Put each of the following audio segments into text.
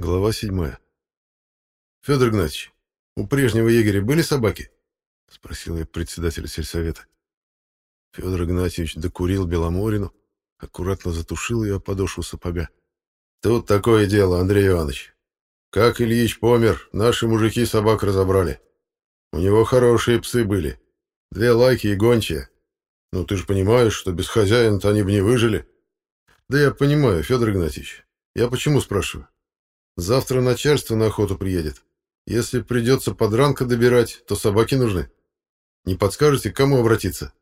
Глава 7. «Федор Игнатьевич, у прежнего егеря были собаки?» — спросил я председателя сельсовета. Федор Игнатьевич докурил Беломорину, аккуратно затушил ее подошву сапога. «Тут такое дело, Андрей Иванович. Как Ильич помер, наши мужики собак разобрали. У него хорошие псы были, две лайки и гончие. Ну ты же понимаешь, что без хозяина-то они бы не выжили». «Да я понимаю, Федор Игнатьевич. Я почему спрашиваю?» Завтра начальство на охоту приедет. Если придется подранка добирать, то собаки нужны. Не подскажете, к кому обратиться?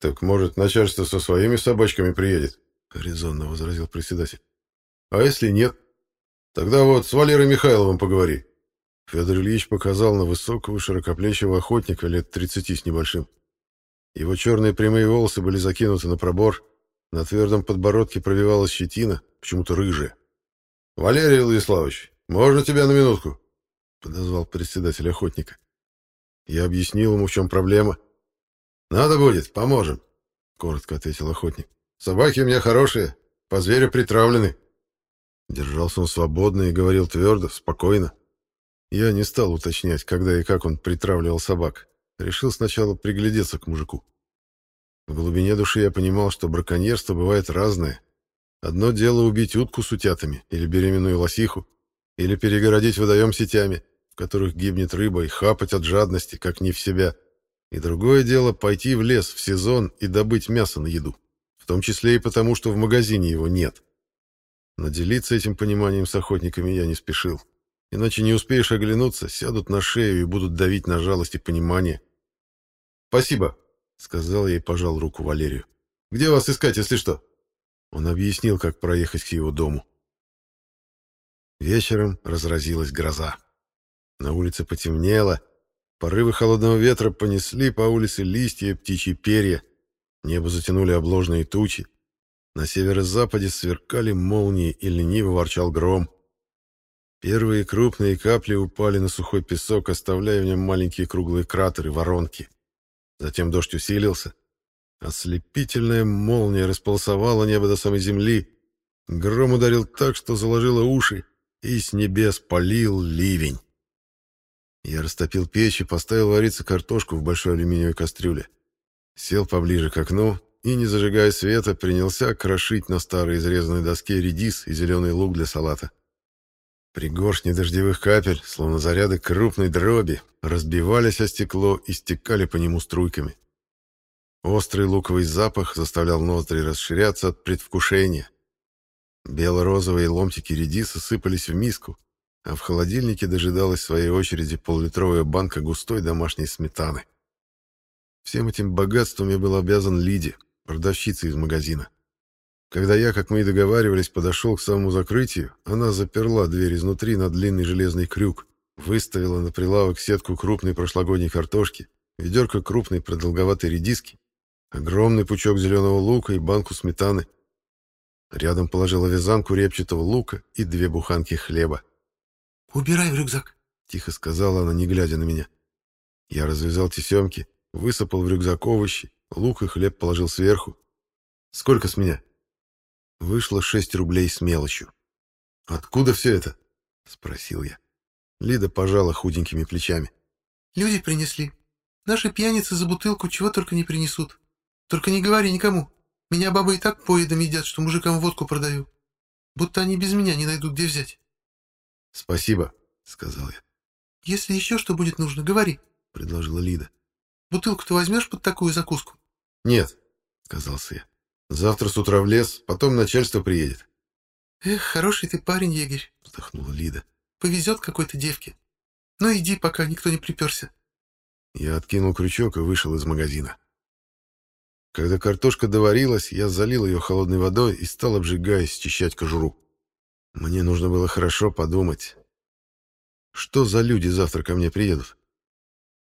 Так, может, начальство со своими собачками приедет, резонно возразил председатель. А если нет? Тогда вот с Валерой Михайловым поговори. Федор Ильич показал на высокого широкоплечего охотника лет 30 с небольшим. Его черные прямые волосы были закинуты на пробор, на твердом подбородке пробивалась щетина, почему-то рыжая. Валерий Владиславович, можно тебя на минутку? Подозвал председатель охотника. Я объяснил ему, в чем проблема. Надо будет, поможем, коротко ответил охотник. Собаки у меня хорошие, по зверю притравлены. Держался он свободно и говорил твердо, спокойно. Я не стал уточнять, когда и как он притравливал собак. Решил сначала приглядеться к мужику. В глубине души я понимал, что браконьерство бывает разное, Одно дело убить утку с утятами или беременную лосиху, или перегородить водоем сетями, в которых гибнет рыба, и хапать от жадности, как не в себя. И другое дело пойти в лес в сезон и добыть мясо на еду, в том числе и потому, что в магазине его нет. Но делиться этим пониманием с охотниками я не спешил. Иначе не успеешь оглянуться, сядут на шею и будут давить на жалость и понимание. «Спасибо», — сказал я и пожал руку Валерию. «Где вас искать, если что?» Он объяснил, как проехать к его дому. Вечером разразилась гроза. На улице потемнело, порывы холодного ветра понесли по улице листья, птичьи перья, небо затянули обложные тучи, на северо-западе сверкали молнии и лениво ворчал гром. Первые крупные капли упали на сухой песок, оставляя в нем маленькие круглые кратеры, воронки. Затем дождь усилился, Ослепительная молния располосовала небо до самой земли. Гром ударил так, что заложило уши, и с небес полил ливень. Я растопил печь и поставил вариться картошку в большой алюминиевой кастрюле. Сел поближе к окну и, не зажигая света, принялся крошить на старой изрезанной доске редис и зеленый лук для салата. При Пригоршни дождевых капель, словно заряды крупной дроби, разбивались о стекло и стекали по нему струйками. Острый луковый запах заставлял ноздри расширяться от предвкушения. Бело-розовые ломтики редиса сыпались в миску, а в холодильнике дожидалась своей очереди поллитровая банка густой домашней сметаны. Всем этим богатством я был обязан Лиде, продавщице из магазина. Когда я, как мы и договаривались, подошел к самому закрытию, она заперла дверь изнутри на длинный железный крюк, выставила на прилавок сетку крупной прошлогодней картошки, ведерко крупной продолговатой редиски, огромный пучок зеленого лука и банку сметаны. Рядом положила вязанку репчатого лука и две буханки хлеба. «Убирай в рюкзак», — тихо сказала она, не глядя на меня. Я развязал тесемки, высыпал в рюкзак овощи, лук и хлеб положил сверху. «Сколько с меня?» Вышло шесть рублей с мелочью. «Откуда все это?» — спросил я. Лида пожала худенькими плечами. «Люди принесли. Наши пьяницы за бутылку чего только не принесут. Только не говори никому. Меня бабы и так поедом едят, что мужикам водку продаю. Будто они без меня не найдут, где взять. — Спасибо, — сказал я. — Если еще что будет нужно, говори, — предложила Лида. — Бутылку ты возьмешь под такую закуску? — Нет, — сказался я. — Завтра с утра в лес, потом начальство приедет. — Эх, хороший ты парень, егерь, — вздохнула Лида. — Повезет какой-то девке. Ну иди, пока никто не приперся. Я откинул крючок и вышел из магазина. Когда картошка доварилась, я залил ее холодной водой и стал, обжигаясь, счищать кожуру. Мне нужно было хорошо подумать. Что за люди завтра ко мне приедут?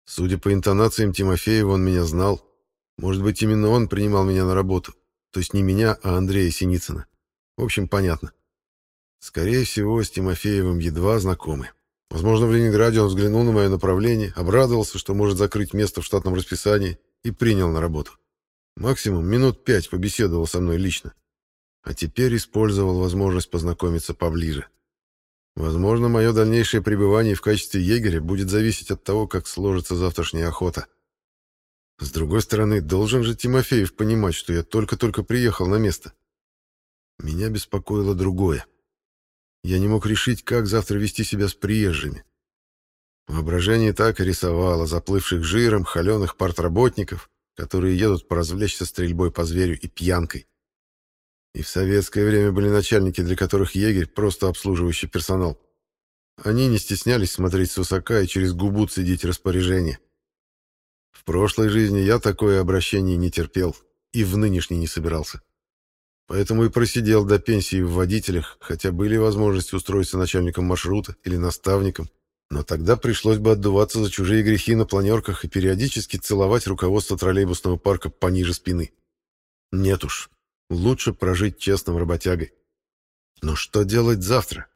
Судя по интонациям Тимофеева, он меня знал. Может быть, именно он принимал меня на работу. То есть не меня, а Андрея Синицына. В общем, понятно. Скорее всего, с Тимофеевым едва знакомы. Возможно, в Ленинграде он взглянул на мое направление, обрадовался, что может закрыть место в штатном расписании, и принял на работу. Максимум минут пять побеседовал со мной лично. А теперь использовал возможность познакомиться поближе. Возможно, мое дальнейшее пребывание в качестве егеря будет зависеть от того, как сложится завтрашняя охота. С другой стороны, должен же Тимофеев понимать, что я только-только приехал на место. Меня беспокоило другое. Я не мог решить, как завтра вести себя с приезжими. Воображение так и рисовало заплывших жиром холеных партработников, которые едут поразвлечься стрельбой по зверю и пьянкой. И в советское время были начальники, для которых егерь — просто обслуживающий персонал. Они не стеснялись смотреть с высока и через губу цедить распоряжение. В прошлой жизни я такое обращение не терпел и в нынешней не собирался. Поэтому и просидел до пенсии в водителях, хотя были возможности устроиться начальником маршрута или наставником. Но тогда пришлось бы отдуваться за чужие грехи на планерках и периодически целовать руководство троллейбусного парка пониже спины. Нет уж, лучше прожить честным работягой. Но что делать завтра?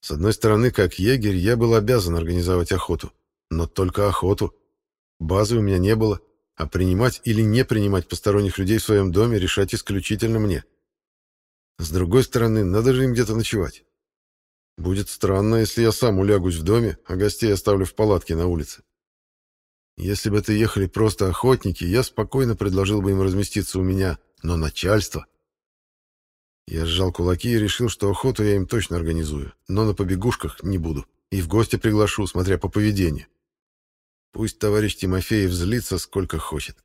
С одной стороны, как егерь, я был обязан организовать охоту. Но только охоту. Базы у меня не было, а принимать или не принимать посторонних людей в своем доме решать исключительно мне. С другой стороны, надо же им где-то ночевать. Будет странно, если я сам улягусь в доме, а гостей оставлю в палатке на улице. Если бы это ехали просто охотники, я спокойно предложил бы им разместиться у меня, но начальство... Я сжал кулаки и решил, что охоту я им точно организую, но на побегушках не буду и в гости приглашу, смотря по поведению. Пусть товарищ Тимофеев злится сколько хочет.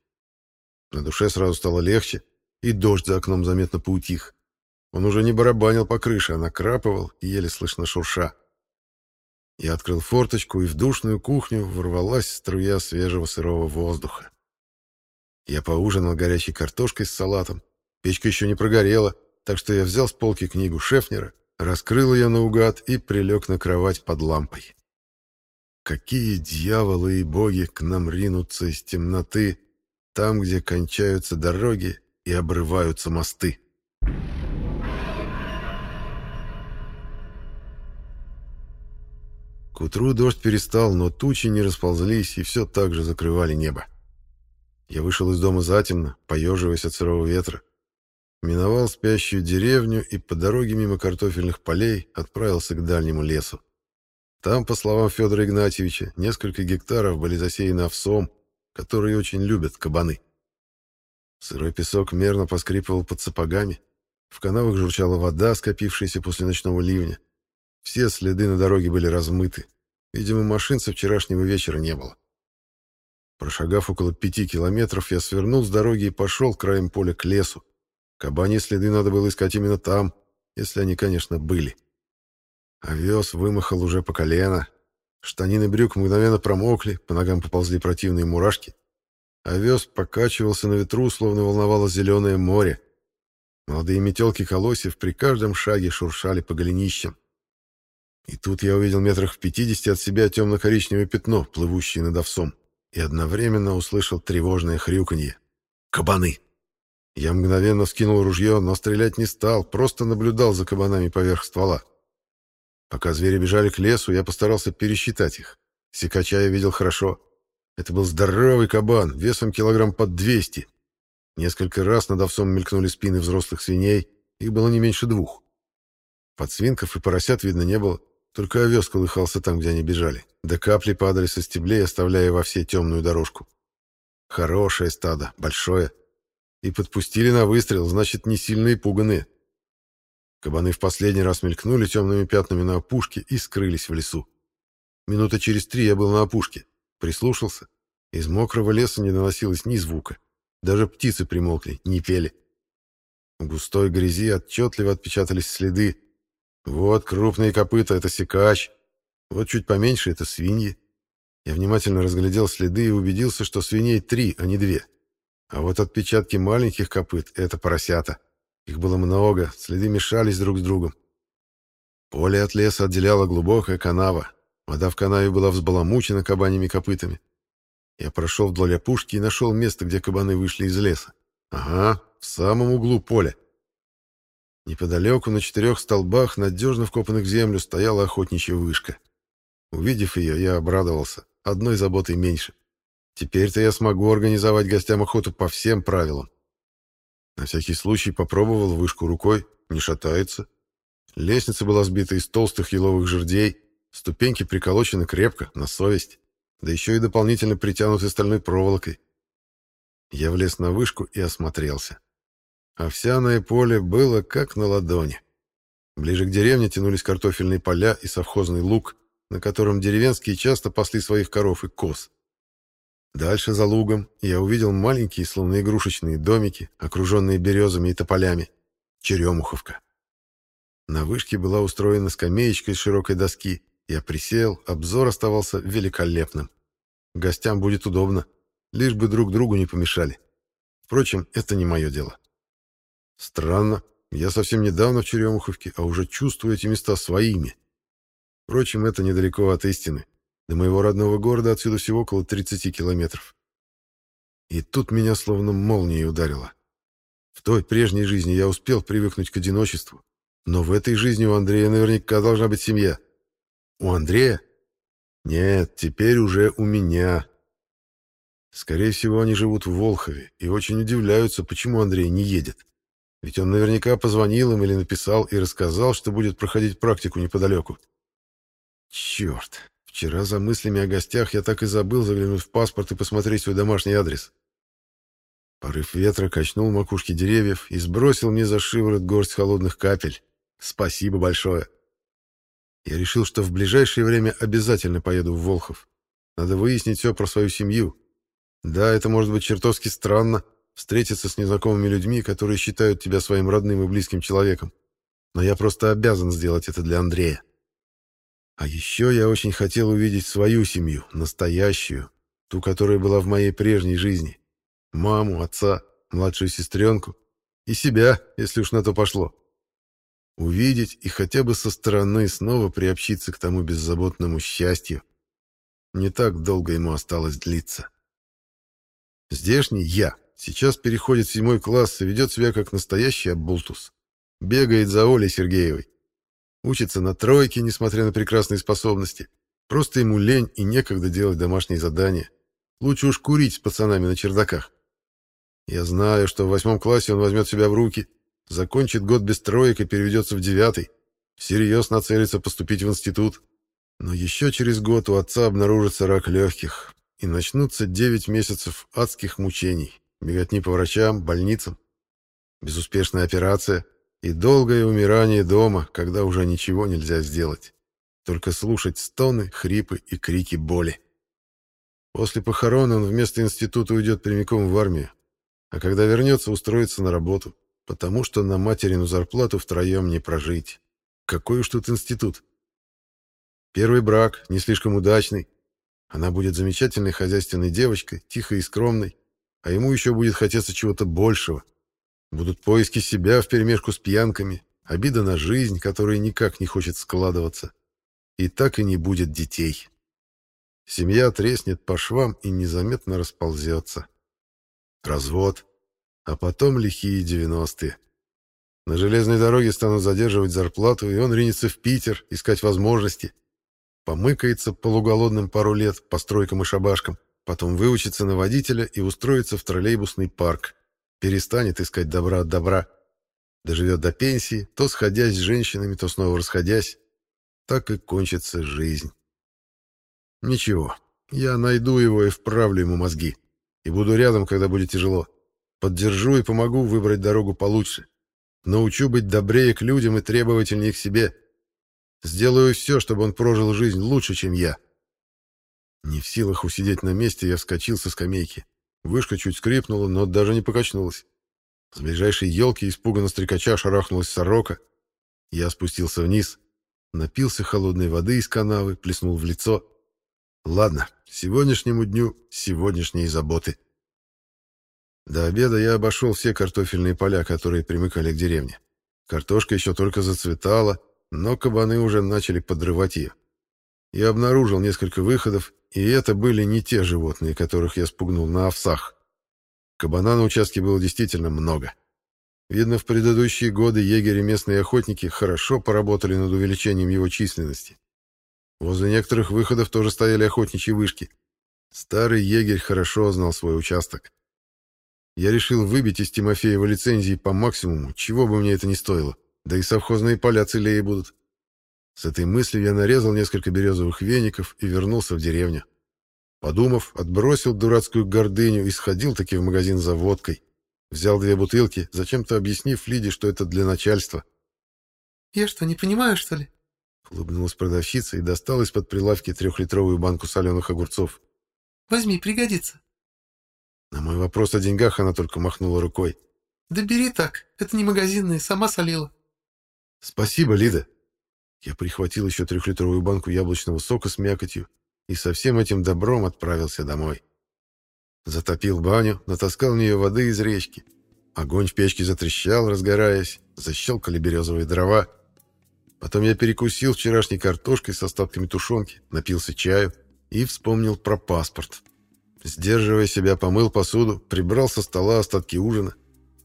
На душе сразу стало легче, и дождь за окном заметно поутих. Он уже не барабанил по крыше, а накрапывал, еле слышно шурша. Я открыл форточку, и в душную кухню ворвалась струя свежего сырого воздуха. Я поужинал горячей картошкой с салатом. Печка еще не прогорела, так что я взял с полки книгу Шефнера, раскрыл ее наугад и прилег на кровать под лампой. Какие дьяволы и боги к нам ринутся из темноты, там, где кончаются дороги и обрываются мосты. Thank you. К утру дождь перестал, но тучи не расползлись и все так же закрывали небо. Я вышел из дома затемно, поеживаясь от сырого ветра. Миновал спящую деревню и по дороге мимо картофельных полей отправился к дальнему лесу. Там, по словам Федора Игнатьевича, несколько гектаров были засеяны овсом, который очень любят кабаны. Сырой песок мерно поскрипывал под сапогами. В канавах журчала вода, скопившаяся после ночного ливня. Все следы на дороге были размыты. Видимо, машин со вчерашнего вечера не было. Прошагав около пяти километров, я свернул с дороги и пошел краем поля к лесу. Кабани следы надо было искать именно там, если они, конечно, были. Овес вымахал уже по колено. Штанины брюк мгновенно промокли, по ногам поползли противные мурашки. Овес покачивался на ветру, словно волновало зеленое море. Молодые метелки колосьев при каждом шаге шуршали по голенищам. И тут я увидел метрах в пятидесяти от себя темно-коричневое пятно, плывущее над овсом, и одновременно услышал тревожное хрюканье. «Кабаны!» Я мгновенно скинул ружье, но стрелять не стал, просто наблюдал за кабанами поверх ствола. Пока звери бежали к лесу, я постарался пересчитать их. Секача я видел хорошо. Это был здоровый кабан, весом килограмм под 200. Несколько раз над овсом мелькнули спины взрослых свиней, их было не меньше двух. Подсвинков и поросят видно не было. Только овес колыхался там, где они бежали. До капли падали со стеблей, оставляя во всей темную дорожку. Хорошее стадо, большое. И подпустили на выстрел, значит, не сильно и пуганы. Кабаны в последний раз мелькнули темными пятнами на опушке и скрылись в лесу. Минута через три я был на опушке. Прислушался. Из мокрого леса не доносилось ни звука. Даже птицы примолкли, не пели. В густой грязи отчетливо отпечатались следы, вот крупные копыта — это секач. Вот чуть поменьше — это свиньи. Я внимательно разглядел следы и убедился, что свиней три, а не две. А вот отпечатки маленьких копыт — это поросята. Их было много, следы мешались друг с другом. Поле от леса отделяла глубокая канава. Вода в канаве была взбаламучена кабанями копытами. Я прошел вдоль опушки и нашел место, где кабаны вышли из леса. Ага, в самом углу поля. Неподалеку на четырех столбах надежно вкопанных в землю стояла охотничья вышка. Увидев ее, я обрадовался. Одной заботой меньше. Теперь-то я смогу организовать гостям охоту по всем правилам. На всякий случай попробовал вышку рукой, не шатается. Лестница была сбита из толстых еловых жердей, ступеньки приколочены крепко, на совесть, да еще и дополнительно притянуты стальной проволокой. Я влез на вышку и осмотрелся. Овсяное поле было как на ладони. Ближе к деревне тянулись картофельные поля и совхозный луг, на котором деревенские часто пасли своих коров и коз. Дальше за лугом я увидел маленькие, словно игрушечные домики, окруженные березами и тополями. Черемуховка. На вышке была устроена скамеечка из широкой доски. Я присел, обзор оставался великолепным. Гостям будет удобно, лишь бы друг другу не помешали. Впрочем, это не мое дело. Странно. Я совсем недавно в Черемуховке, а уже чувствую эти места своими. Впрочем, это недалеко от истины. До моего родного города отсюда всего около 30 километров. И тут меня словно молнией ударило. В той прежней жизни я успел привыкнуть к одиночеству. Но в этой жизни у Андрея наверняка должна быть семья. У Андрея? Нет, теперь уже у меня. Скорее всего, они живут в Волхове и очень удивляются, почему Андрей не едет. Ведь он наверняка позвонил им или написал и рассказал, что будет проходить практику неподалеку. Черт, вчера за мыслями о гостях я так и забыл заглянуть в паспорт и посмотреть свой домашний адрес. Порыв ветра качнул макушки деревьев и сбросил мне за шиворот горсть холодных капель. Спасибо большое. Я решил, что в ближайшее время обязательно поеду в Волхов. Надо выяснить все про свою семью. Да, это может быть чертовски странно, встретиться с незнакомыми людьми, которые считают тебя своим родным и близким человеком. Но я просто обязан сделать это для Андрея. А еще я очень хотел увидеть свою семью, настоящую, ту, которая была в моей прежней жизни. Маму, отца, младшую сестренку и себя, если уж на то пошло. Увидеть и хотя бы со стороны снова приобщиться к тому беззаботному счастью. Не так долго ему осталось длиться. Здешний я Сейчас переходит в седьмой класс и ведет себя как настоящий обултус. Бегает за Олей Сергеевой. Учится на тройке, несмотря на прекрасные способности. Просто ему лень и некогда делать домашние задания. Лучше уж курить с пацанами на чердаках. Я знаю, что в восьмом классе он возьмет себя в руки, закончит год без троек и переведется в девятый. Всерьез нацелится поступить в институт. Но еще через год у отца обнаружится рак легких, и начнутся девять месяцев адских мучений беготни по врачам, больницам, безуспешная операция и долгое умирание дома, когда уже ничего нельзя сделать, только слушать стоны, хрипы и крики боли. После похорон он вместо института уйдет прямиком в армию, а когда вернется, устроится на работу, потому что на материну зарплату втроем не прожить. Какой уж тут институт? Первый брак, не слишком удачный. Она будет замечательной хозяйственной девочкой, тихой и скромной, а ему еще будет хотеться чего-то большего. Будут поиски себя вперемешку с пьянками, обида на жизнь, которая никак не хочет складываться. И так и не будет детей. Семья треснет по швам и незаметно расползется. Развод. А потом лихие девяностые. На железной дороге станут задерживать зарплату, и он ринется в Питер искать возможности. Помыкается полуголодным пару лет по стройкам и шабашкам потом выучится на водителя и устроится в троллейбусный парк, перестанет искать добра от добра, доживет до пенсии, то сходясь с женщинами, то снова расходясь. Так и кончится жизнь. Ничего, я найду его и вправлю ему мозги. И буду рядом, когда будет тяжело. Поддержу и помогу выбрать дорогу получше. Научу быть добрее к людям и требовательнее к себе. Сделаю все, чтобы он прожил жизнь лучше, чем я. Не в силах усидеть на месте, я вскочил со скамейки. Вышка чуть скрипнула, но даже не покачнулась. С ближайшей елки испуганно стрекача шарахнулась сорока. Я спустился вниз, напился холодной воды из канавы, плеснул в лицо. Ладно, сегодняшнему дню сегодняшние заботы. До обеда я обошел все картофельные поля, которые примыкали к деревне. Картошка еще только зацветала, но кабаны уже начали подрывать ее я обнаружил несколько выходов, и это были не те животные, которых я спугнул на овсах. Кабана на участке было действительно много. Видно, в предыдущие годы егери местные охотники хорошо поработали над увеличением его численности. Возле некоторых выходов тоже стояли охотничьи вышки. Старый егерь хорошо знал свой участок. Я решил выбить из Тимофеева лицензии по максимуму, чего бы мне это ни стоило. Да и совхозные поля целее будут. С этой мыслью я нарезал несколько березовых веников и вернулся в деревню. Подумав, отбросил дурацкую гордыню и сходил таки в магазин за водкой. Взял две бутылки, зачем-то объяснив Лиде, что это для начальства. «Я что, не понимаю, что ли?» Улыбнулась продавщица и достала из-под прилавки трехлитровую банку соленых огурцов. «Возьми, пригодится». На мой вопрос о деньгах она только махнула рукой. «Да бери так, это не магазинные, сама солила». «Спасибо, Лида», я прихватил еще трехлитровую банку яблочного сока с мякотью и со всем этим добром отправился домой. Затопил баню, натаскал в нее воды из речки. Огонь в печке затрещал, разгораясь, защелкали березовые дрова. Потом я перекусил вчерашней картошкой с остатками тушенки, напился чаю и вспомнил про паспорт. Сдерживая себя, помыл посуду, прибрал со стола остатки ужина.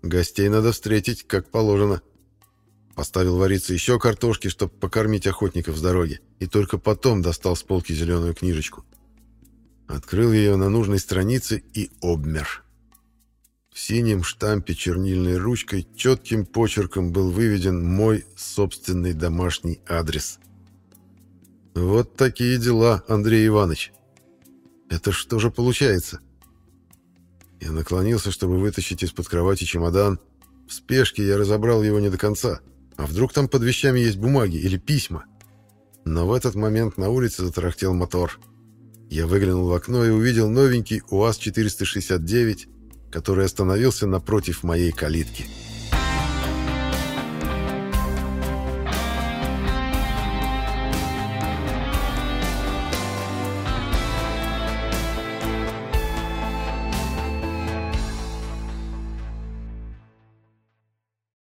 Гостей надо встретить, как положено. Поставил вариться еще картошки, чтобы покормить охотников с дороги, и только потом достал с полки зеленую книжечку. Открыл ее на нужной странице и обмер. В синем штампе чернильной ручкой четким почерком был выведен мой собственный домашний адрес. Вот такие дела, Андрей Иванович. Это что же получается? Я наклонился, чтобы вытащить из-под кровати чемодан. В спешке я разобрал его не до конца. А вдруг там под вещами есть бумаги или письма? Но в этот момент на улице затарахтел мотор. Я выглянул в окно и увидел новенький УАЗ-469, который остановился напротив моей калитки.